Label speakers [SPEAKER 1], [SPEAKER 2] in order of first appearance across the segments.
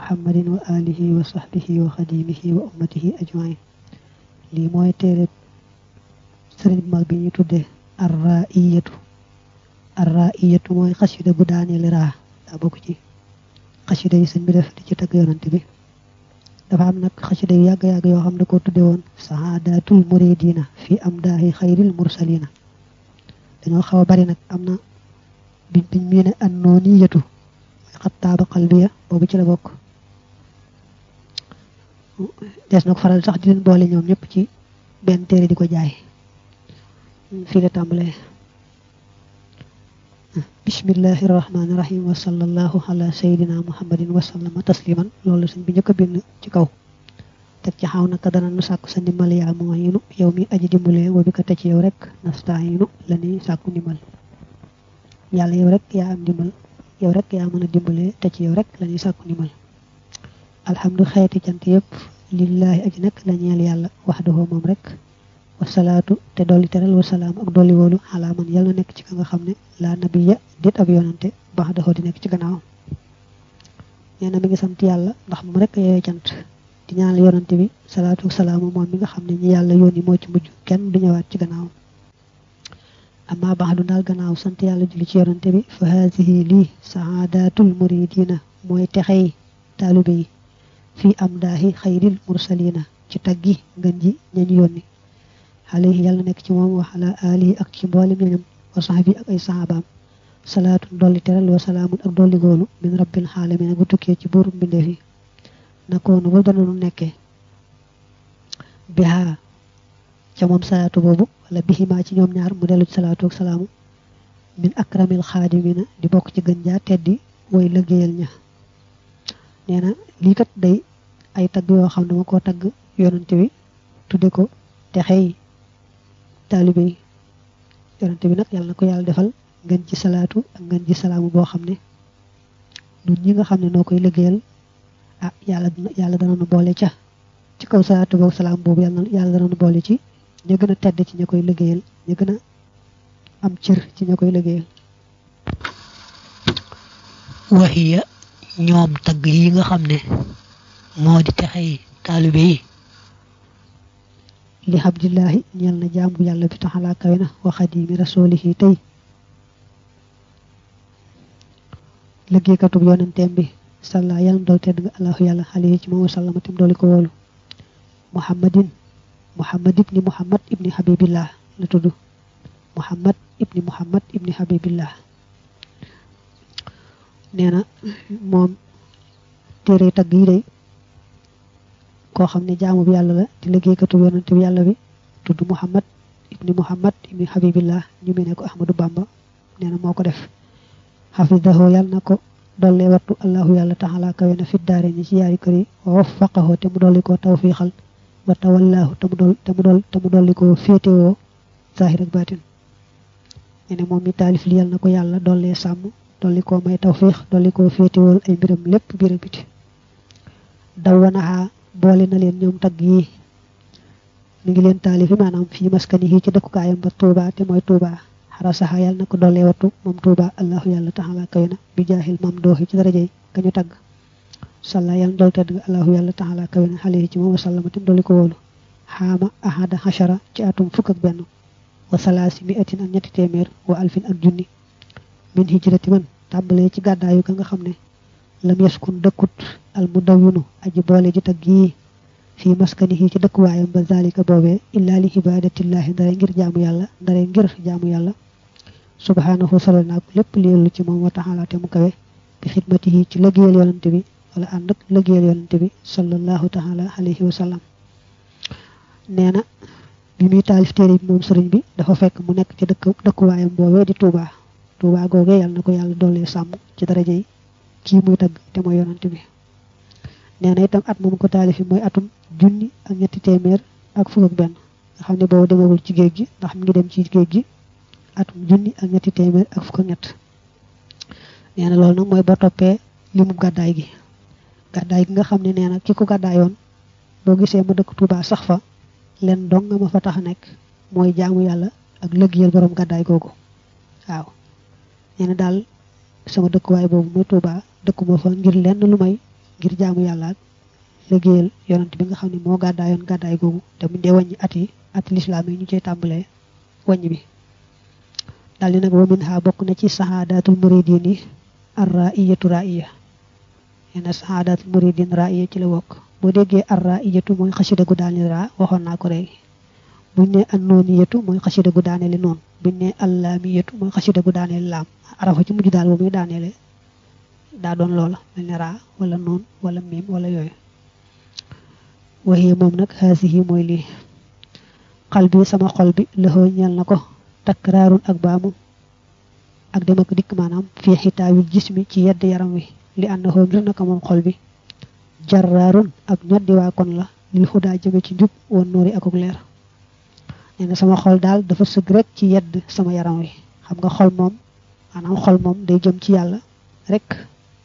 [SPEAKER 1] muhammadin wa alihi wa sahbihi wa xadimihi wa ummatihi ajmain lii mooy téere sëriñ mag bi ñu tuddee arraiyatu arraiyatu mooy xasida bu daaneel raa daa bokk ci xasida yi sëñ bi def di ci tagg yonante bi dafa am nag xasida yu yàgg-yàgg yoo xam ne ko tudde woon sahaadatul muridina fi am daahi xayril mursalina dañoo xaw a bari nag am na biñ biñ mii ne an nooniyatu mooy xattaaba qalbiya boobu ci la bokk des na ko faral sax di leen boole ñoom ñëpp ci benn téere di ko jaay. Fii la tàmbalee. Bismillahi rahmaani rahim wa sallallahu ala sayidina muhammadin wa sallama tasliman loolu sëñ bi njëkk a bind ci kaw. Teg ci xaw naka dana nu sàkku sa ndimbal yaa mooyinu yow mi aji dimbalee wa bi ko te ci yow rek nastaayinu la ni sàkku ndimbal. Yàlla yow rek yaa am ndimbal yow rek yaa mën a dimbalee te ci yow rek la ñuy sàkku ndimbal alhamdu xeeti cant yëpp lillahi aji nag la ñeel yàlla waxdahu moom rek. Wasalaatu te dolli teral wasalaam ak dolli woolu xalaa man yàlla nekk ci ka nga xam ne laa nabiya dit ab yonante di nekk ci gannaawam. Nee na mi ngi sant yàlla ndax moom rek cant. Di ñaanal yonante bi salaatu wasalaamu moom mi nga xam ne ñi yàlla yónni moo ci mujj kenn du ñëwaat ci gannaawam. Amma baax du daal gannaaw sant yàlla julli ci yonante bi fa haasihi lii saadatul muridina mooy texey fii am daahi xayril mursalina. Ci taggi ngën ji ñañ yónni alayhi yàlla nekk ci moom wa ala alihi ak ci mboolem ñoñam wa sahbi ak ay sahabaam. Salaatun dolli teral wa salaamun ak dolli min rabbil xaalamin bu tukkee ci buurum mbindeef yi. Nakoonu ba dananu nekkee bihaa ca moom salaatu boobu wala bihimaa ci ñoom ñaar mu dellu ci salaatu ak salaamu min akramil xaadimina di bokk ci gën jaa teddi way lëggéeyal ña. Nee na lii kat day ay tagg yoo xam ne ma koo bi tudde ko te xëy taalibe yi. Bi nag yàlla na ko yàlla defal ngeen ci salaatu ak ngeen ci salaamu boo xam ne ñi nga xam ne noo koy liggéeyal ah yàlla yàlla dana nu boole ca. Ci kaw salaatu boobu salaam boobu yàlla yàlla dana nu boole ci ña gën a tedd ci ña koy liggéeyal ña gën a am cër ci ña koy liggéeyal.
[SPEAKER 2] Waxiya ñoom tagg yi nga moo di texey taalibe yi
[SPEAKER 1] li abdillahi ñeel na jaamu yàlla bi taxalaa kawe na wa xadimi rasulihi tey. Liggéeykatub yonenteem bi salla yàlla dool tedd nga allahu yàlla alayhi ci moom wasallama tam dooli ko muhammadin muhammad ibni muhammad ibni habibillah la tudd. Muhammad ibni muhammad ibni habibillah. Nee na moom téere tagg day koo xam ne jaamu bi yàlla la di liggéeykatu yonante bi yàlla bi tudd muhammad ibni muhammad ibni habibillah ñu ne ko ahmadu bamba nee na moo ko def. Xafidahu yàlla na ko dollee wattu allahu yàlla taxala kawe fit daare ñi ci yaari kër yi wa waffaqahu te mu dolli ko tawfiixal wa tawallaahu te mu dol te mu dol te mu ko féetewoo zahir ak baatin. Nee na moom mi taalif li yàlla na ko yàlla dollee sàmm dolli ko may tawfiix dolli ko féetewool ay mbiram lépp biir ak biti. Dawwanaha boole na leen ñoom tagg yi mi ngi leen taalifi maanaam fii maskani yi ci dëkkukaayam ba tuuba te mooy tuuba xarasaha yàlla na ko dollee wattu moom tuuba allahu yàlla taxala kawe na bi jaahil mam dooxi ci darajey ka ñu tagg salla yàlla tedd allahu yàlla taxala kawe na xale ci moom wasallama dolli ko xaama ahada xachara ci atum fukk ak benn wa salaasi mi atin ak ñetti téeméer wa alfin ak junni. Min hijrati man tàmbalee ci gàddaayu ka nga xam lam yaskun dëkkut al mudawwinu aji boole ji tagg yi fii maskanihi ci dëkkuwaayam ba zalika boobee illa li ibadatillahi ndare ngir jaamu yàlla ndare ngir jaamu yàlla. Subhanahu solo naa ko lépp leelu ci moom wa taala te mu kawe. Bi xidmatihi ci lëggéeyal yonante bi wala ànd ak lëggéeyal yonante bi sallallahu taala alayhi wa sallam. Nee bi muy taalif téere bi sëriñ bi dafa fekk mu nekk ci boobee di Touba Touba googee yàlla na ko yàlla dollee sàmm ci yi kii muy tagg te mooy yonante bi. Nee na itam at moom ko taalifi mooy atum junni ak ñetti téeméer ak fukk ak benn. Nga xam ne boobu demagul ci géej gi ndax ngi dem ci géej gi. Atum junni ak ñetti téeméer ak fukk ak ñett. Nee na loolu nag mooy ba toppee limu gàddaay gi. Gàddaay gi nga xam ne nee na ki ko gàddaayoon boo gisee ma dëkk Touba sax fa leen dong ma fa tax a nekk mooy jaamu yàlla ak lëggéeyal borom gàddaay googu. Waaw. Nee na daal sama dëkkuwaay boobu muy Touba dëkkuma fa ngir lenn lu may ngir jaamu yàlla ak liggéeyal yonent bi nga xam ne moo gàddaayoon gàddaay googu te mu dee wàññi at yi ati lislaam yi ñu cey tàmbalee wàññi bi. Daal di nag wa min ha bokk na ci sahaadatul muridin yi ar raiyatu raiya yenn sahaadatul muridin raiya ci la bokk. Boo déggee ar raiyatu mooy xasida gu daaneel raa waxoon naa ko léegi buñ ne an nooniyatu mooy xasida gu daaneeli noon buñ ne allaamiyatu mooy xasida gu daaneel laam. Arafa ci mujj daal ba muy daaneele daa doon loola. Mel ne raa wala noon wala miim wala yooyu. Waxee moom nag xaasihi mooy lii. Xal bi sama xol bi lëxoo ñeel na ko. Takraarun ak baamu. Ak dem ak dikk maanaam fii xitaawil jismi ci yedd yaram wi. Li na ngir naka moom xol bi. Jarraarun ak ñoddi waa kon la. Lil xudaa jëme ci njub woon noori akuk leer nee na sama xol daal dafa sëgg rek ci yedd sama yaram wi. Xam nga xol moom maanaam xol moom day jëm ci yàlla rek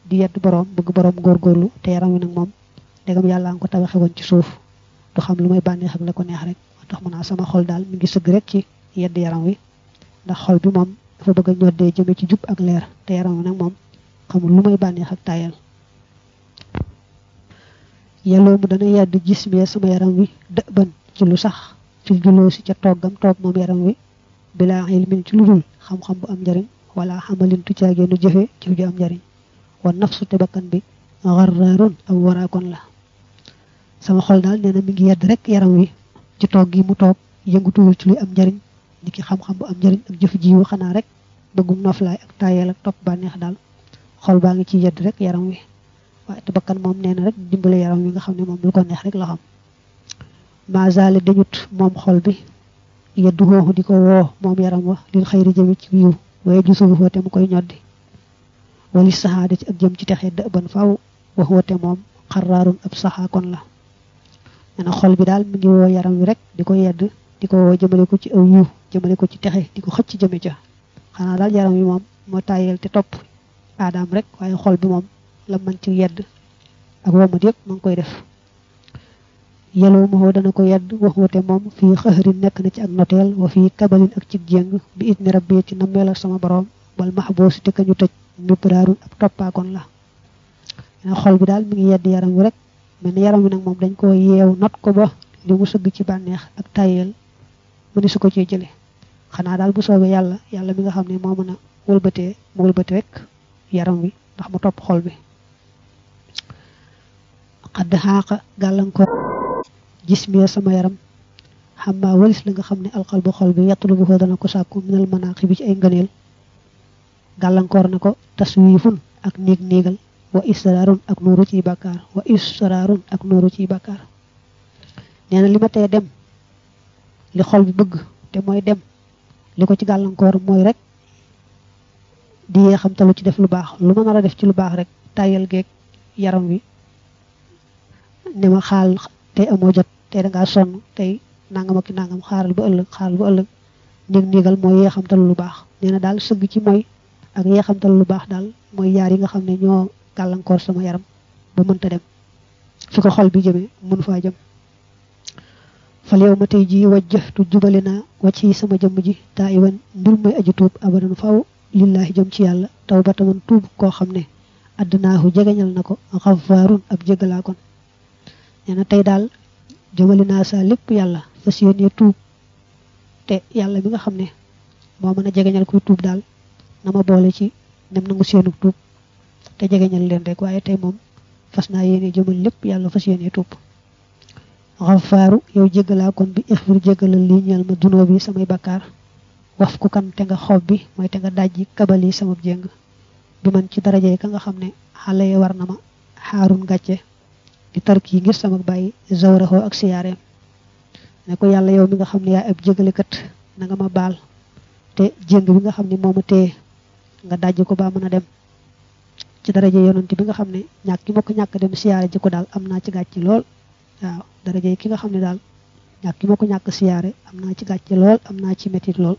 [SPEAKER 1] di yedd boroom bëgg boroom góorgóorlu te yaram wi nag moom ndegam yàlla ko tabaxe woon ci suuf. Du xam lu may bànneex ak ko neex rek. Tax mu naa sama xol daal mi ngi sëgg rek ci yedd yaram wi. Ndax xol bi moom dafa bëgg ci jub ak leer te yaram wi nag moom xamul lu may bànneex ak tayal yelloo mu dana yedd gis sama yaram wi dë ban ci lu sax fil juloo si ca toggam toog moom yaram wi bilaa ilmin ci lu dul xam-xam bu am njariñ wala xamalin tu caageenu jëfe ci ju am njariñ. Wa nafsu te bakkan bi xarraarun aw waraakon la. Sama xol daal nee na mi ngi yedd rek yaram wi ci toog gi mu toog yëngutuwul ci luy am njariñ ni ki xam-xam bu am njariñ ak jëf rek bëggum ak tayeel ak topp bànneex daal. Xol baa ngi ci yedd rek yaram wi. Waaye te bakkan moom nee na rek dimbale yaram wi nga xam ne moom lu ko neex rek la xam maazale dañut moom xol bi. Yeddu xooxu di ko woo yaram wa lil xëyri jëme ci wiiw waaye jusubu foote mu koy ñoddi. Wali saxaada ci ak jëm ci texe dë ban faw wax woote moom xarraarun ab saxaa kon la. Nee na xol bi daal mi ngi woo yaram wi rek di ko yedd di ko woo jëmale ko ci aw yiw jëmale ko ci texe di ko xëcc jëme ca. Xanaa daal yaram wi moom moo tàyyeel te topp aadaam rek waaye xol bi moom la mën ci yedd. Ak womat yëpp ma ngi koy def yeloo ma dana ko yedd wax wate moom fii xëxërin nekk na ci ak noteel wa fii kabalin ak ci jéng bi it ni rabbi ci nammeel ak sama borom wal maxboosi te ka ñu tëj mibraarun ab toppaakoon la. Xol bi daal mi ngi yedd yaram rek mel ni yaram wi nag moom dañ ko yeew not ko ba li mu sëgg ci bànneex ak tayeel mu ni su ko cee jële xanaa daal bu soobee yàlla yàlla mi nga xam ne moo mën a wëlbatee mu wëlbate rek yaram wi ndax mu topp xol bi. Xadd xaaqa gàllankoor gis mi sama yaram. Xam maa walis la nga xam ne alxal bu xol bi yettulu bu ko dana ko sàkku minal manaaxi bi ci ay ngëneel gàllankoor taswiifun ak néeg néegal wa israarun ak nuuru ciy bàkkaar. Wa israarun ak nuuru ciy bàkkaar. Nee na li ma tee dem li xol bi bëgg te mooy dem li ko ci gàllankoor mooy rek di xam talu ci def lu baax. Lu ma nar a def ci lu baax rek tàyyal geeg yaram wi ne ma xaal tey amoo jot tey dangaa sonn tey nangam ak nangam xaaral ba ëllëg xaaral ba ëllëg. Néeg néegal mooy yee xam talu lu baax. Nee na daal sëgg ci mooy ak yee xam talu lu baax daal mooy yaar yi nga xam ne ñoo sama yaram ba mënta dem. Fi ko xol bi jëmee mun faa jëm. Fal yow ma tey ji wajjahtu jubale naa wàcc yi sama jëmm ji taa iwan mbir aju tuub abadan faw lillahi jëm ci yàlla taw ba tuub koo xam ne addnaahu jegeñal na ko xafaarun ab jégalaa kon. Nee na tey daal jëmale naa sa lépp yàlla fas yéene tuub. Te yàlla mi nga xam ne moo mën a jegeñal kuy tuub daal na ma boole ci nem nangu seenu tuub. Te jegeñal leen rek waaye tey moom fas naa yéene jëmal lépp yàlla fas yéene tuub. Xafaaru yow jégalaa kon bi ixfir jégalal lii ñeel ma dunoo bi samay bakkaar. Waf ku kan te nga xob bi mooy te nga dajji kabal yi sama jéng bi man ci daraje ka nga xam ne xale yi war na ma xaarun gàcce di tark yi ngir sama bàyyi zawraxoo ak siyaareem ne ko yàlla yow mi nga xam ne yaa ab jégalekat na nga ma baal te jéng bi nga xam ne moo ma téye nga dajj ko ba mën dem. Ci daraje yonent bi nga xam ne ñàkk ki ma ko ñàkk dem siyaare ji ko daal am ci gàcce lool. Waaw daraje ki nga xam ne daal ñàkk ki ma ko ñàkk siyaare am naa ci gàcce lool am naa ci métit lool.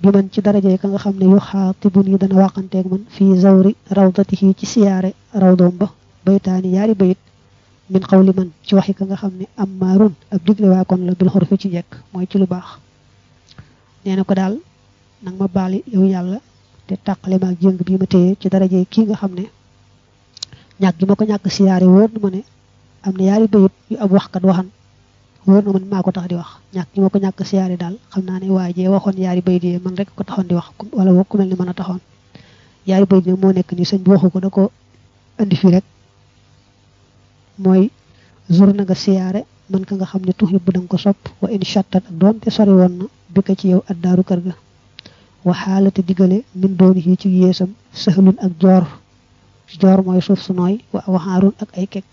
[SPEAKER 1] Bi man ci daraje ka nga xam ne yu xaatibun yi dana waxanteeg man fii zawri rawdatihi ci siyaare rawdoom ba baytaani yaari bayit min xawli man ci waxi ka nga xam ne am maarun ab digle waa kon la bil xurfi ci jekk mooy ci lu baax. Nee na ko daal nag ma baali yow yàlla te tàqale maag jëng bi ma téye ci daraje kii nga xam ne ñàkk gi ma ko ñàkk siyaare ma ne am na bayit yu ab waxkat waxan wóor na ma ne maa ko tax di wax. Ñàkk gi ma ko ñàkk siyaare daal ne waa jee waxoon yaari bayit yi man rek ko taxoon di wax wala boo ku mel ni mën a taxoon. Yaari bayit nag moo nekk ni sëñ bi waxu ko da ko indi fii rek mooy zur na nga siyaare man ka nga xam ne tuxi bu danga ko sopp wa in chattat ak doonte sori woon na bi ko ci yow addaaru kër ga. Waxaalate diggale min dooni yi ci yeesam sëxlun ak joor. Joor mooy suuf su nooy wa waxaarun ak ay kekk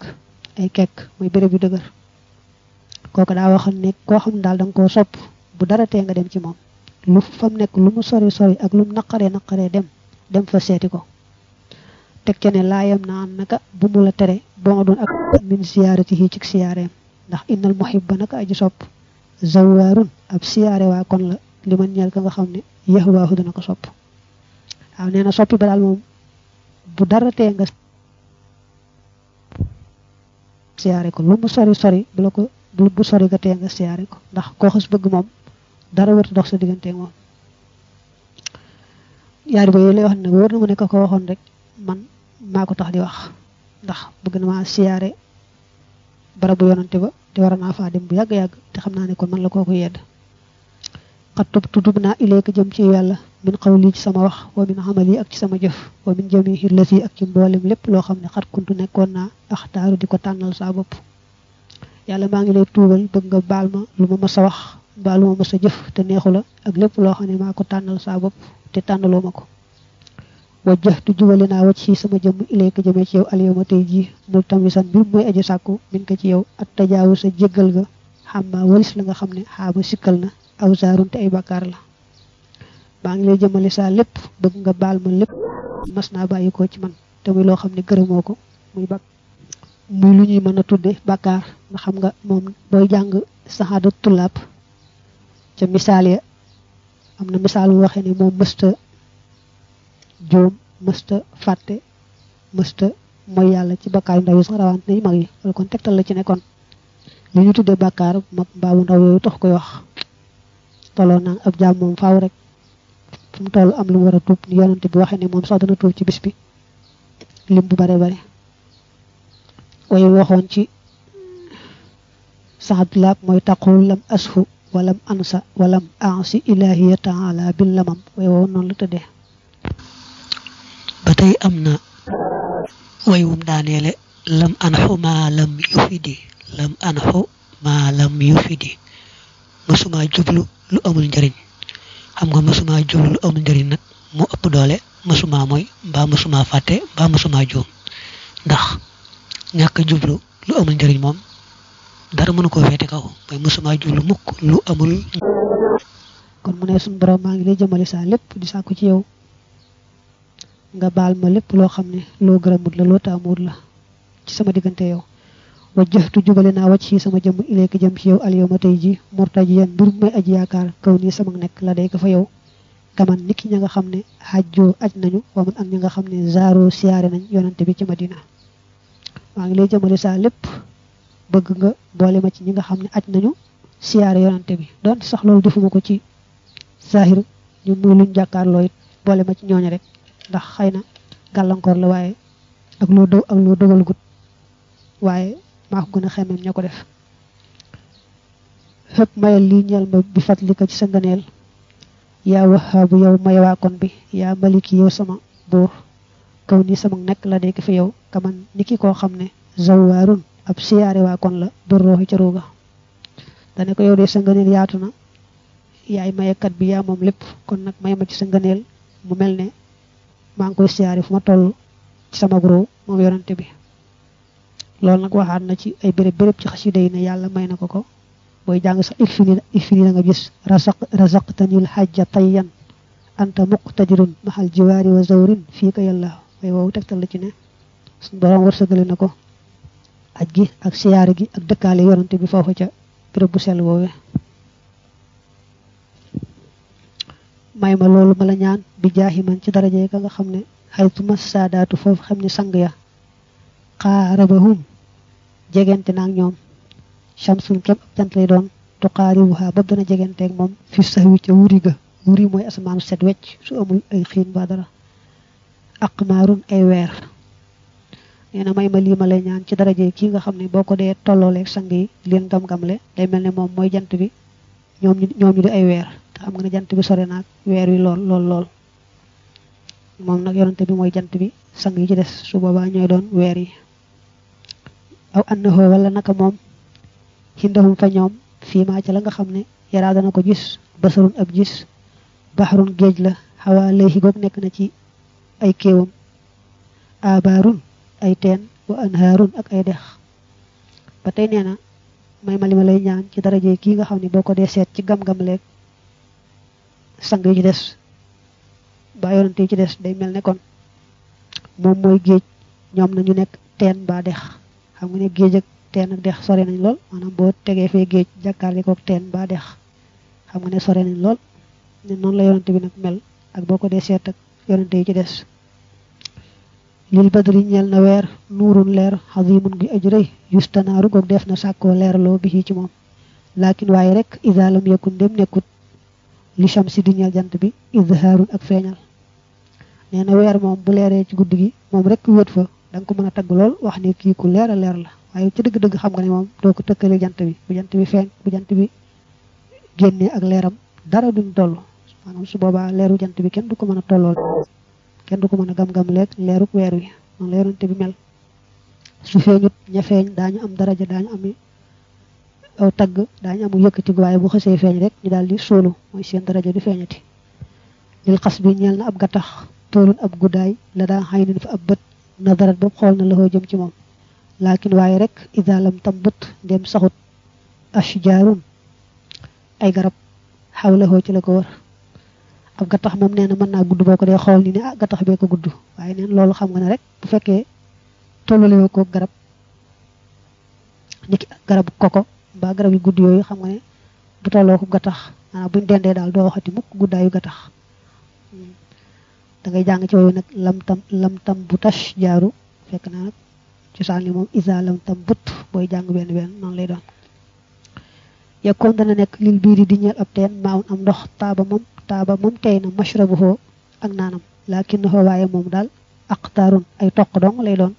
[SPEAKER 1] ay kekk mooy béréb yu dëgër. Kooku daa waxoon ne koo xam ne daal da nga koo sopp bu dara tee nga dem ci moom. Lu fam nekk lu mu sori sori ak lu mu naqaree naqaree dem dem fa seeti ko teg ca ne laayam naka bu mu la tere. Boo nga doon ak min siyaaratihi ci siyaareem ndax innal muhibba naka aji sopp. Zawaarun ab siyaare waa kon la. Li man ñeel ka nga xam ne yahwaahu dana ko sopp. Waaw nee na soppi ba daal moom bu dara tee nga siyaare ko. Lu mu sori sori bu la ko bu sori nga tee nga siyaare ko. Ndax koo xas bëgg moom dara wërta dox sa digganteeg moom. Yaari ba yooyu lay wax na mu ne ko ko rek man maa ko tax di wax. ndax bëgg na maa siyaare barabu yonante ba te war naa faa dem bu yàgg-yàgg te xam naa ne man la kooku yedd. tutub naa ileeka jëm ci yàlla min xawli ci sama wax wa min xamali ak ci sama jëf wa min jamihi lati ak ci mboolem lépp loo xam ne xat kuntu nekkoon naa axtaaru di ko tànnal saa bopp. yàlla maa ngi lay tuubal bëgg nga baal ma lu ma mës a wax ma mës a jëf te neexu la ak lépp loo xam ne maa ko tànnal saa bopp te ma wajjahtu wacc ci sama jëmm ilayka jëmee ci yow alyawma tey jii mul tamisan bi mooy aji sàkku min ko ci yow at sa ga. Xamma walis la nga xam ne sikkal na aw saarun te ay bakkaar la. Maa ngi lay jëmale saa lépp bëgg nga baal ma lépp mas naa ci man te muy loo xam ne muy bak. Muy lu ñuy mën a bakkaar nga xam nga moom booy jàng saxaada tulaab ya joom mësta fàtte mësta mooy yàlla ci bakkaar yu ndaw yi sax rawante nañu mag yi wala kon tegtal la ci ne kon li ñu tuddee bakkaar mag mbaa bu ndaw yooyu tax koy wax tolloo naa ab jaam moom faaw rek fu toll am lu mu war a tuub ni yonante bi ne moom sax dana ci bis bi lim bu bare bare way waxoon ci saxadulaab mooy taqul lam ashu walam ansa walam ansi ilahiya taala bil lamam. Way wow noonu la
[SPEAKER 2] tey am na waywum daaneele lam anxu maa lam yufidi. Lam anxu maa lam yufidi. Mësuma jublu lu amul njëriñ xam nga mësuma jublu lu amul njëriñ nag mu ëpp doole mësuma mooy mbaa mësuma fàtte mbaa mësuma juum. Ndax ñàkk jublu lu amul njëriñ moom dara mënu koo feete kaw. Mooy mësuma jublu mukk lu amul.
[SPEAKER 1] Kon mu ne suñu borom maa ngi lay jëmale saa lépp di sàkku ci yow nga baal ma lépp loo xam ne loo gërëmut la loo taamut la ci sama diggante yow. Wajjahtu jubale naa wacc sama jëmm ileeka jëm ci yow al yow ma tey ji may aji yaakaar kaw nii sama nekk la day ko fa yow. Kaman niki ña nga xam ne xajjoo aj nañu wa man ak ña nga xam ne zaaro siyaare nañ yonante bi ci madina. Maa ngi lay jëmale saa lépp bëgg nga boole ma ci ñi nga xam ne aj nañu siyaare yonante bi. Doon sax loolu defuma ci zahir ñu muy luñ boole ma ci rek ndax xëy na gàllankoor la waaye ak loo do ak loo dogal gut waaye maa ko gën a xemem ña ko def. Fépp mayal lii ñeel ma bi fàttali ko ci sa ngëneel. Yaa wahaabu yow maywaakoon bi. Yaa maliki yow sama buur. Kaw ni sama nekk la dee fi yow. Kaman ni ki koo xam ne zawaarun ab siyaare waakoon la bir rooxi ca ruuga dane ko yow de sa ngëneel yaatu na. Yaay mayekat bi yaa moom lépp. Kon nag may ma ci sa ngëneel mu mel ne maa ngi koy siyaare fu ci sama gro moom yonante bi. Loolu nag waxaat na ci ay béréb béréb ci xasida yi ne yàlla may na ko ko. Booy jàng sax ikfini ikfini da nga gis razaq razaqtanil hajja tayyan anta muqtadirun mahal jiwaari wa zawrin fii ko yàlla. Way woowu tegtal la ci ne suñu borom wërsëgale na ko aj gi ak siyaare gi ak dëkkaale yonante bi foofu ca béréb bu sell woowee may ma loolu ma la ñaan bi jaahi man ci daraje ka nga xam ne xaytuma saadaatu foofu xam ne sang ya xaarabahum jegente naag ñoom. Shamsun kem ab jant lay doon tuqaaribuha ba dana jegenteeg moom fi sax wi ca wuri ga. Wuri mooy asamaanu set wecc su amul ay xiin ba dara. Aqmaarun ay weer. Nee na may ma lii ma ñaan ci daraje kii nga xam ne boo ko dee sang yi leen gam-gamle day mel ne moom mooy jant bi ñoom ñu di ay weer xam nga jant bi sore naag weer wi lool lool lool. Moom nag yonante bi mooy jant bi sang yi ci des su boobaa ñooy doon weer yi. Aw annahu wala naka moom xindahum fa ñoom fii maa ca la nga xam ne yaraa dana ko gis basarun ab gis baxarun géej la xawaa lay goog na ci ay kéewam. Abaarun ay teen wa anhaarun ak ay dex. Ba tey nee na may ma li ma lay ñaan ci daraje kii nga xam ne boo ko dee seet ci gam-gam leeg sang yi ci des. Ba yonante yi ci des day mel ne kon moom mooy géej. Ñoom nañu nekk teen ba dex. Xam nga ne géej ak teen ak dex sore nañ lool. Maanaam boo tegee fee géej jàkkaarle kook teen ba dex. Xam nga ne sore nañ lool. Ne noonu la yonante bi nag mel. Ak boo ko dee seet ak yonante yi ci des. Lil badri ñeel na weer nuurun leer xazimun gi aj rëy. Yustanaaru def na sàkkoo leeraloo bi ci moom. Laakin waaye rek isaalam yakun dem nekkut li shamsi di ñeel jant bi izhaarun ak feeñal. Nee na weer moom bu leeree ci guddi gi moom rek wét fa da nga ko mën a tagg lool wax ne kii ku leer a leer la. Waaye ci dëgg-dëgg xam nga ne moom doo ko tëkkale jant bi. Bu jant bi feeñ bu jant bi génnee ak leeram dara duñ toll. Maanaam su boobaa leeru jant bi kenn du ko mën a tollool kenn du ko mën a gam-gam leeg leeruk weer wi noonu bi mel. Su feeñut ña feeñ am daraja daañu am aw tagg daañu amu yëkkati waaye bu xësee feeñ rek ñu daal di suulu mooy seen daraja di feeñati. Lil xas bi ñeel na ab gattax toolun ab guddaay la daa xay nin fa ab bët na darat ba xool na loxoo jëm ci moom. Laakin waaye rek idaalam tam bët ndem saxut. Ashjaarun ay garab xaw laxoo ci la ko wër. Ab gattax moom nee na mën naa gudd boo ko dee xool ni ne ah gattax bee ko gudd. Waaye neen loolu xam nga ne rek bu fekkee tollalewu ko garab niki garab koko mbaa garab yu gudd yooyu xam nga bu tolloo ko gattax maanaam buñ dendee daal doo waxati mukk guddaayu gattax da ngay jàng ci wooyu nag lam tam lam tam bu tash jaaru fekk na nag cosaan li moom isa lam tam but booy jàng benn benn noonu lay doon. Yekkoon dana nekk lil biiri di ñeel ab teen maawun am ndox taaba moom taaba moom tey na mashrabuhu ak naanam. Laakin xoo waaye moom daal aqtaarun ay toq dong lay doon.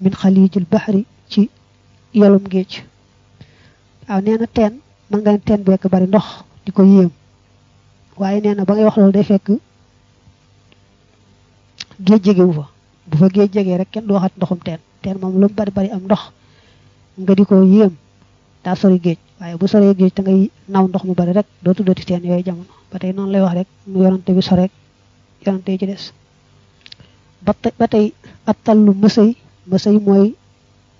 [SPEAKER 1] Min xaliijil baxri ci yolum géej waaw nee na teen. Mën nga teen bekk bari ndox di ko yéem. Waaye nee na ba ngay wax loolu day fekk géej jegewu fa. Bu fa géej rek kenn du waxat ndoxum teen. Teen moom lu bari bari am ndox nga di ko daa sori géej. Waaye bu soree géej te ngay naw ndox mu bari rek doo tuddati teen yooyu jamono. Ba tey noonu lay wax rek mu yonante bi yi ci des. Ba ba tey at tallu mësëy mësëy mooy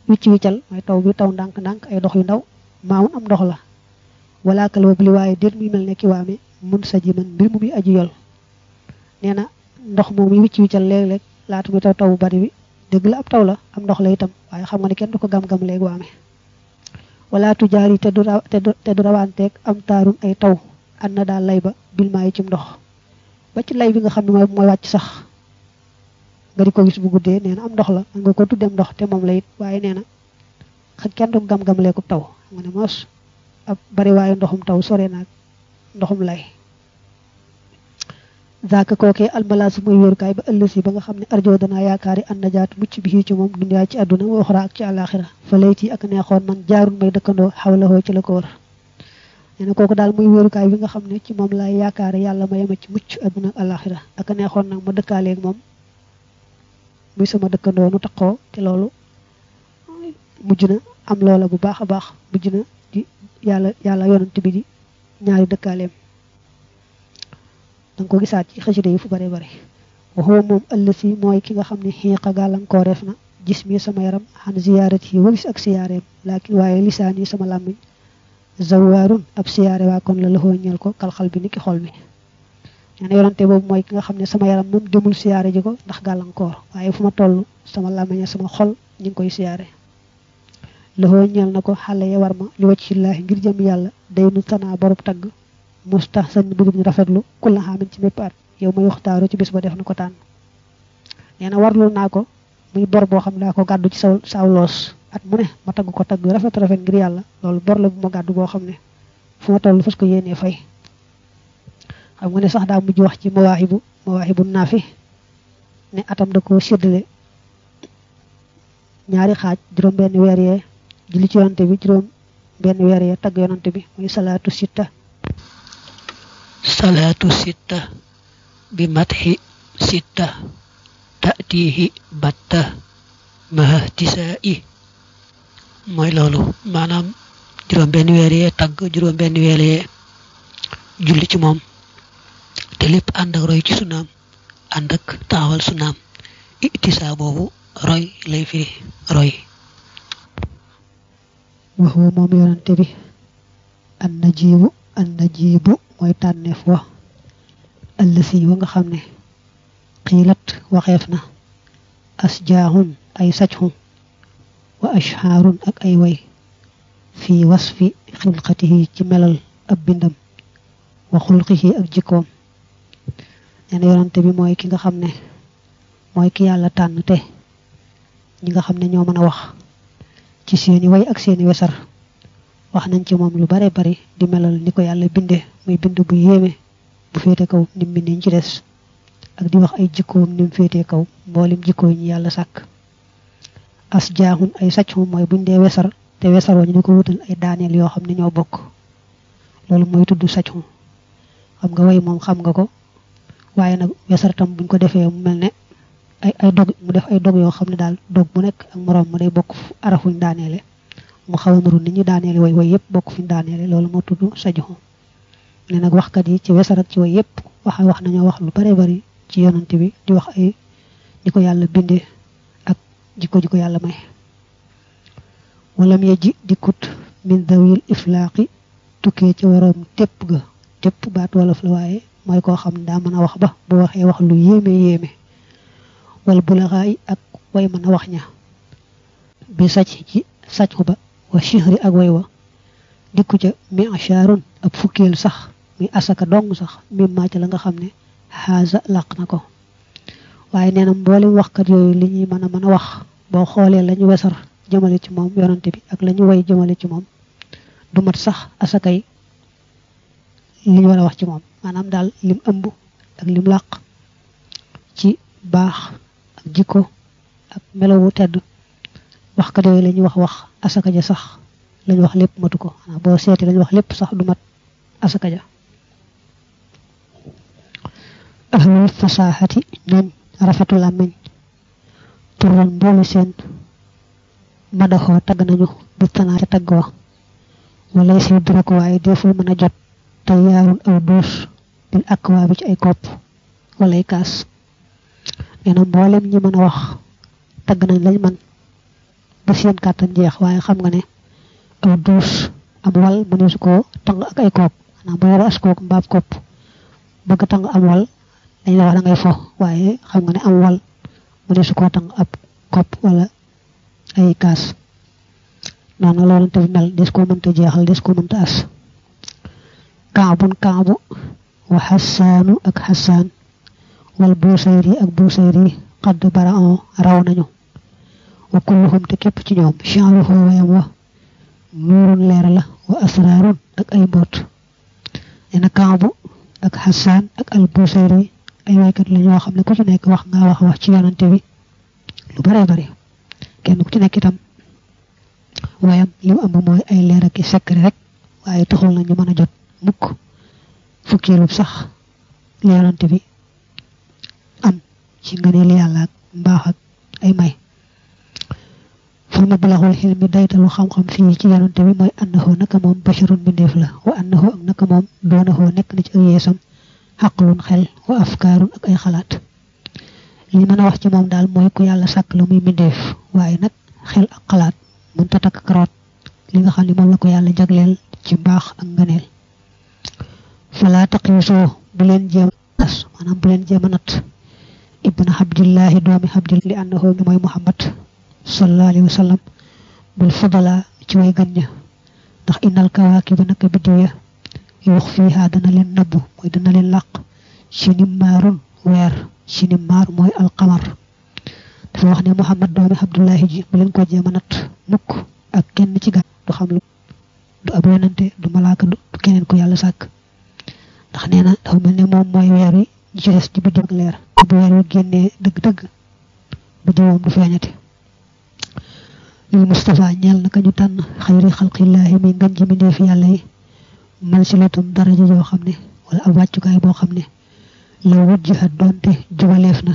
[SPEAKER 1] wicc wiccal mooy taw bi taw ndànk-ndànk ay dox yu ndaw maamun am ndox la. Wala kal wa bili waaye déet muy mel ne ki waame mun sa ji man mbir mu muy aju yol. Nee na ndox moom yi wicc wiccal léeg-léeg laata muy taw taw bari bi dëgg la ab taw la am ndox la itam waaye xam nga ne kenn du ko gam-gam léegi waame wala tujaar yi te du te du rawanteeg am taarun ay taw ànd na daal lay ba bil maa yi cim ndox. Ba ci lay bi nga xam ne mooy wàcc sax. Nga di ko gis bu guddee nee na am ndox la nga ko tuddeem ndox te moom la it waaye nee kenn du gam-gam leeku taw nga ne moos ab bari waayu ndoxum taw sore naag ndoxum lay. Zaaka kookee almalaasu mooy wéerukaay ba ëllësi ba nga xam ne arjo danaa yaakaari an najaat mucc bi ci moom dunyaa ci àdduna wa oxra ak ci àllaaxira. Fa layti ak neexoon man jaarul may dëkkandoo xawlahoo ci la ko wër. Nee na kooku daal muy wéerukaay bi nga xam ne ci moom laay yaakaare yàlla ma yema ci mucc àdduna ak àllaaxira. Ak neexoon nag ma dëkkaaleeg moom muy sama dëkkandoo nu taqoo te loolu mujj na am loola bu baax baax di yàlla yàlla yonent bi di ñaari dëkkaaleem. Danga ko gisaat ci xasida yi fu bare bare. Waxoo moom ëllësi mooy ki nga xam ne xiiqa gàllankooreef na gis mi sama yaram xan ziyaarat yi walis ak siyaareem. Laakin waaye lisaan yi sama làmmiñ zawaarun ab siyaare waa kon la laxoo ñel ko kalxal bi niki xol mi. Na yonante boobu mooy ki nga sama yaram moom demul ji ko ndax gàllankoor. Waaye fu ma toll sama làmmiñ sama xol ñu ngi koy laxoo ñel na ko xale ya war ma li wàccillaahi ngir jëm yàlla day nu tanaa borub tagg. Mustahsan bu ñu rafetlu. Kulla xaamin ci at. Yow may waxtaaru ci bis ba def na ko tànn. Nee na warlul naa ko. Muy bor boo xam daa ko gàddu ci saw saw loos. At mu ne ma tagg ko tagg rafet rafet ngir yàlla. Loolu bor la bu ma gàddu boo xam ne fu ma toll fas ko yéenee fay. Xam nga ne sax daa mujj wax ci mawaahibu mawaahibu naafi ne atam da ko séddale ñaari xaaj juróom benn weer yee julli ci yonante bi juróom benn weer yee tagg yonante bi muy salaatu sitta.
[SPEAKER 2] Salaatu sitta bi matxi sitta ta'tihi batta maha tisaa i mooy loolu maanaam juróom benn weer yee tagg juróom benn weer yee julli ci moom. Te lépp ànd ak roy ci sunaam ànd ak taxawal itisaa boobu roy lay firi roy
[SPEAKER 1] وهو موم يونتبي النجيب النجيب موي تانيف وا الذي وغا خامني قيلت وخيفنا اسجاهم أي سجهم وأشهار أك أي وي في وصف خلقته كي ملال ابندم وخلقه اك جيكوم يعني يونتبي موي كيغا خامني موي كي يالا تانتي ñi nga xamne ñoo mëna wax. Ci seeni way ak seeni wesar wax nañ ci moom lu bare bari di melal ni ko yàlla binde muy bind bu yéeme bu féete kaw nim bi niñ ci des ak di wax ay jikkoom nim féete kaw mboolim jikkoo ñi yàlla sàkk as jaaxun ay saccum mooy buñ dee wesar te wesaroo ñu ko wutal ay daaneel yoo xam ne ñoo bokk. Loolu mooy tudd saccum xam nga way moom xam nga ko. Waaye nag wesar tam buñ ko defee mu mel ne ay ay dog mu def ay dog yoo xam ne daal dog bu nekk ak moroom ma day bokk arafuñ daaneele. Mu xaw a nuru nit ñu daaneele way way yëpp bokk fuñ daaneele loolu moo tudd sajuxu ne nag waxkat yi ci wesar ak ci way yëpp wax wax nañoo wax lu bare bari ci yonante bi di wax ay ñi ko bindee ak jikko ji ko may. Walam yeji dikkut min dawil iflaaqi tukkee ci waroom tépp ga. Tépp baat wolof la waaye mooy koo xam ne daa mën a wax ba bu waxee wax lu yéeme yéeme wal bulaxaay ak way mën a wax ña bi sàcc ci sàcc ba wa chihri ak way wa. Dikku ca mi acharun ab fukkeel sax mi asaka dong sax mi màcc la nga xam ne xaasa làq na ko. Waaye nee na mboolem waxkat yooyu li ñuy mën a mën a wax boo xoolee lañu wesar jëmale ci moom yonante bi ak la ñu way jëmale ci moom du mat sax asakay li ñu war a wax ci moom. Maanaam daal lim ëmb ak lim làq ci baax ak jikko ak melowu tedd. Wax ka yooyu la ñuy wax wax asaka ja sax lañu wax lépp matu ko. Boo seeti lañu wax lépp sax du mat asaka ja. Ahlul fasaxati ñooñ rafetu làmmiñ. Tural mboolu seen. Madaxoo tagg nañu bi tanaa ca tagg wa. Wala si dura ko waaye deful mën a jot. Aw bil akwaa bi ci ay kopp. Wala ay nee na mboolem ñi mën a wax tagg nañ lañ man. Ba seen kàttan jeex waaye xam nga ne aw duus am wal mu ne su ko tang ak ay kopp. Maanaam bu as kook mbaab kopp bëgg tang am wal dañ la wax da ngay fo. Waaye xam nga ne am wal su tang ab kopp wala ay kaas. Noonu loolu tamit mel des ko mënta jeexal des ko mënta as. Kaabun kaabu wa xasaanu ak xasaan wal buusayri ak buusayri xadd baraan raw nañu wa kulluhum te képp ci ñoom chanruhu wayam wa nuurun leer la wa asraarun ak ay mboot nee na kaabu ak xasaan ak al buusayri ay waykat la ñoo xam ne ku ci nekk wax nga wax wax ci yonante bi lu bare bare kenn ku ci nekk itam wayam li mu ëmb mooy ay leer ak i secret rek waaye taxul na ñu mën a jot mukk fukkeelu sax li yonante bi am ci ngëneel yàlla ak mbaax ak ay may. Fal ma balaxul xil mi daytalu xam-xam fii ci yonante bi mooy annahu naka moom basharun bindeef la wa annahu ak naka moom doonahu nekk na ci ak yeesam xaqlun xel wa afkaarun ak ay xalaat li mën a wax ci moom daal mooy ku yàlla sàkk la muy bindeef waaye nag xel ak xalaat mënta takk karoot li nga xam ne moom la ko yàlla jagleel ci mbaax ak ngëneel fala taqiisoo bu leen jéem as maanaam bu leen jéem a nat ibna abdillahi doomi abdil li annahu mi mooy muhammad sallallahu alayhi wa sallam bul fadala ci way gën ña ndax innal kawaakiba naka biddiw ya yuux fiiha dana leen nëbbu mooy dana leen làq ci nimmaarun weer ci nimmaar mooy alqamar. Dafa wax muhammad doomi abdullahi ji bu leen ko jéem a nat mukk ak kenn ci gan du xam lu du ab yonante du malaaka du keneen ko yàlla sàkk. Ndax nee na dafa mel ne moom ci des di biddiw ak leer bu weer wi génnee dëgg-dëgg biddiw moom du feeñati lil mustafa ñeel na ñu tànn xayri xalqillaahi muy ngën ji mbindeef yàlla yi mansilatun daraja joo xam ne wala ab wàccukaay boo xam ne la wujjihat doonte jubaleef na.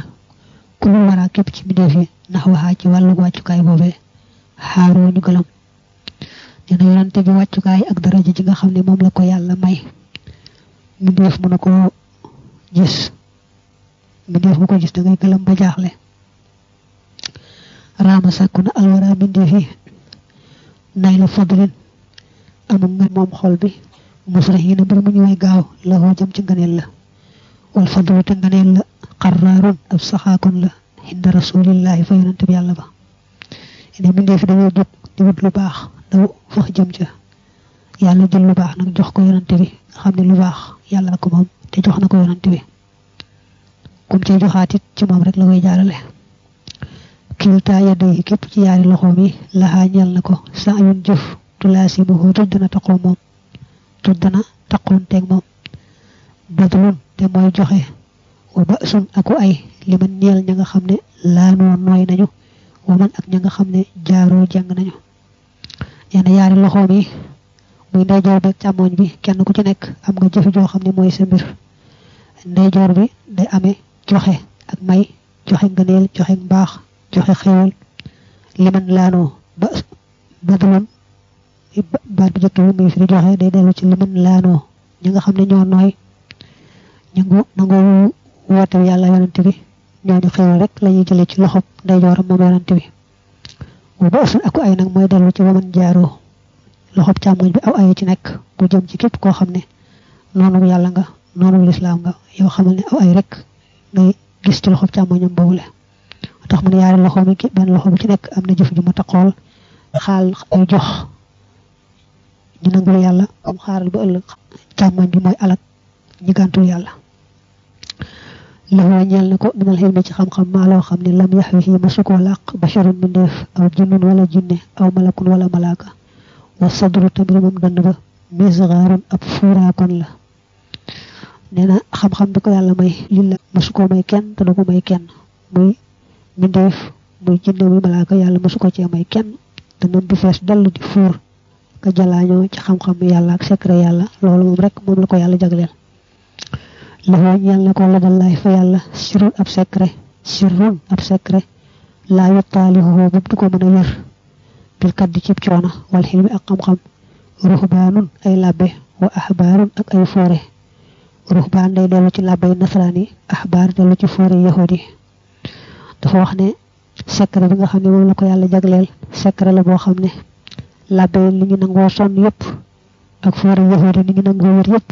[SPEAKER 1] Ku lu waraa képp ci mbindeef yi ndax waxaa ci wàllu wàccukaay boobee xaaroo ñu gëlam nee na yonante bi wàccukaay ak daraja ji nga xam ne moom la ko yàlla may mbindeef mu na ko gis mu ko gis da ngay gëlam ba jaaxle raama sàkku na alwara mbindeef yi nay la fadlin amul nga moom xol bi musrihina mbir mu ñëwee gaaw la hoo jëm ci ngëneel la wal fadlu te ngëneel la xarraarun ab saxaakon la inda rasulillahi fa yonante bi yàlla ba ene mbindeef yi dañoo jóg di wut lu baax daw fax jëm ca yàlla jël lu baax nag jox ko yonante bi nga xam ne lu baax yàlla ko moom te jox na ko yonante bi. Kum ci joxaat it ci moom rek la koy jaarale. Kilta yadda yi képp ci yaari loxoom yi laxaa ñeel na ko. Sa ayun jëf tulaasimuhu tudd dana taqoo moom. Tudd dana taqoonteeg moom. Badlun te mooy joxe. Wa ba sun aku ay li man ñeel ña nga xam ne laanoo nooy nañu. Wa man ak ña nga xam ne jaaroo jàng nañu. Yaari loxoom yi muy ndeyjoor beeg càmmoñ bi kenn ku ci nekk am nga jëf joo xam ne mooy sa mbir. Ndeyjoor bi day amee joxe ak may joxe ngëneel joxe mbaax joxe xewal li man laanoo ba badaloon baat bi jëkk bi muy firi joxe day dellu ci li man laanoo. Ñi nga xam ne ñoo nooy ñangu nangoo woote yàlla yonante bi. Ñooñu xewal rek la ñuy jëlee ci loxob ndeyjooram moom yonante bi. Bu ba usul aku ay nag mooy dellu ci waman jaaroo loxob càmmoñ bi aw ay ci nekk bu jëm ci képp koo xam ne noonu yàlla nga noonu lislaam nga yow xamal ne aw ay rek ngay gis ci loxob càmmoñam boobule. Tax mu ne yaari loxo mi benn loxo bu ci nekk am na jëf ju ma taxool xaal ay jox ñu nangul yàlla am xaaral ba ëllëg càmmoñ bi mooy alak ñi gàntul yàlla. Laxoo ñeel na ko minal xilmi ci xam ne lam yax wi xii masu koo làq basharun mbindeef aw jinnun wala jinne aw malakun wala malaaka wa sadru tamit moom dënd ba misgaarun ab fuuraakon la nee na xam-xam bi ko yàlla may lilla masu koo may kenn te du ko may kenn muy mbindeef muy jinne muy malaaka yàlla masu ko cee may kenn dëndam bi fees dell di fuur ka jalaañoo ci xam-xam yàlla ak secret yàlla loolu moom rek moom la ko yàlla jagleel laxoo ñeel na ko la dallaay fa yàlla sirrun ab secret ab secret laa yuttaalihuhu bu ko mën a bil kaddi cib coono wal xilmi ak xam-xam ruhbaanun ay labbe wa axbaarun ak ay foore ruhbaan day dellu ci labbe nasaraan yi axbaar dellu ci foore yahud yi dafa wax ne secret bi nga xam ne moom la ko yàlla jagleel secret la boo xam ne labbe li ngi nangoo sonn yëpp ak foore yahud yi ni ngi nangoo wér yëpp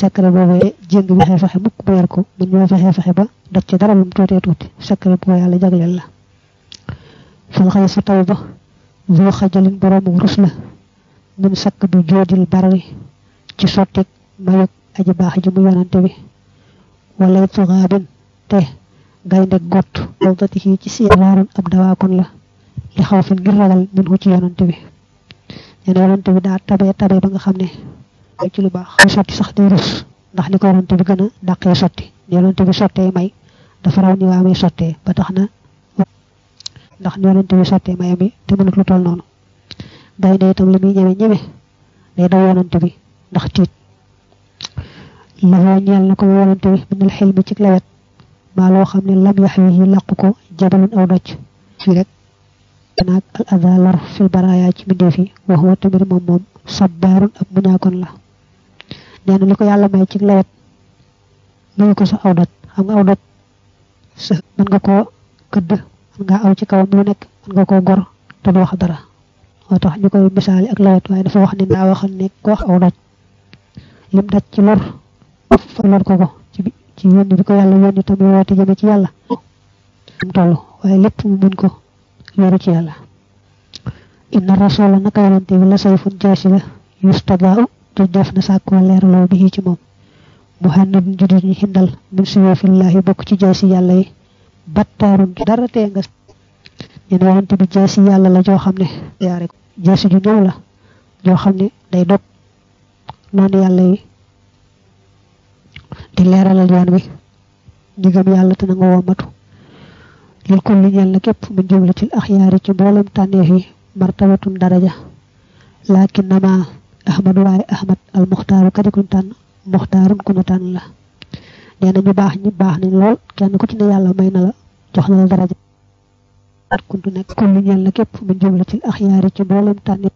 [SPEAKER 1] secret boobu jéng bi fexe fexe mukk ba yar ko mun ñoo fexe fexe ba daj ci dara lu mu tuutee tuuti secret bu ko yàlla jagleel la fal xëy sa zoo xajalin boroomu rus la min sakk bi joodil bari ci sottik mayog aji baax ji mu yonante bi wala tuxaabin te gaynde gott wawdati yi ci siiraaroon ab dawaakon la li xaw fi ngir ragal min hu ci yonante bi na yonante bi daa tabee tabee ba nga xam ne ci lu baax sotti sax day rus ndax ni ko yonante bi gën a dàqee sotti yonante bi sottee may dafa raw ni waa may sottee ba tax na ndax ni yonante bi sottee mayam bi te mënut lu toll noonu. Gaynde itam li muy ñeme ñeme day daw yonante bi ndax tiit. Lafoo ñeel na ko yonante bi minal xel mi ci lewet maa loo xam ne lam yax yi làqu ko jabalun aw doj. Fii rek naag al ada lor fil baraaya ci mbindeef yi wax wa tamit moom moom sabbaarun ab muñaakoon la. Nee na ko yàlla may ci lewet mayu ko sax aw doj. Xam nga aw doj sa mën nga koo këdd mën nga aw ci kawam lu nekk mën nga koo gor te du wax dara. Moo tax ñu koy misaali ak lewet waaye dafa wax ne daa waxal ne ko wax aw doj. Lim daj ci lor fa lor ko ko ci ci yónni bi ko yàlla yónni tamit woote jëme ci yàlla. Mu toll waaye lépp mu mën ko yoru ci yàlla. Inna rasula naka yonante bi la sayfun jaasi la yustadaau te def na sàkkoo leeraloo bi ci moom. Muhannadun judit ñi xindal min suyufillahi bokk ci jaasi yàlla yi battaarun dara tee nga ñen yonante bi jaasi yàlla la joo xam ne yaare ko jaasi ju ñëw la joo xam ne day dog noonu yàlla yi di leeralal yoon wi ñi gëm yàlla te nanga woomatu lil kulli ñeel na min jumlatil axyaari ci mboolem tànneef yi martabatun daraja. Laakin nama ahmadu waaye ahmad al muxtaaru kadi kuñ tànn muxtaarun ku ñu tànn la nee na ñu baax ñi baax nañ lool kenn ku ci ne yàlla may na la jox na la daraja at kuntu nekk kulli ñeel na képp axyaari ci mboolem tànneef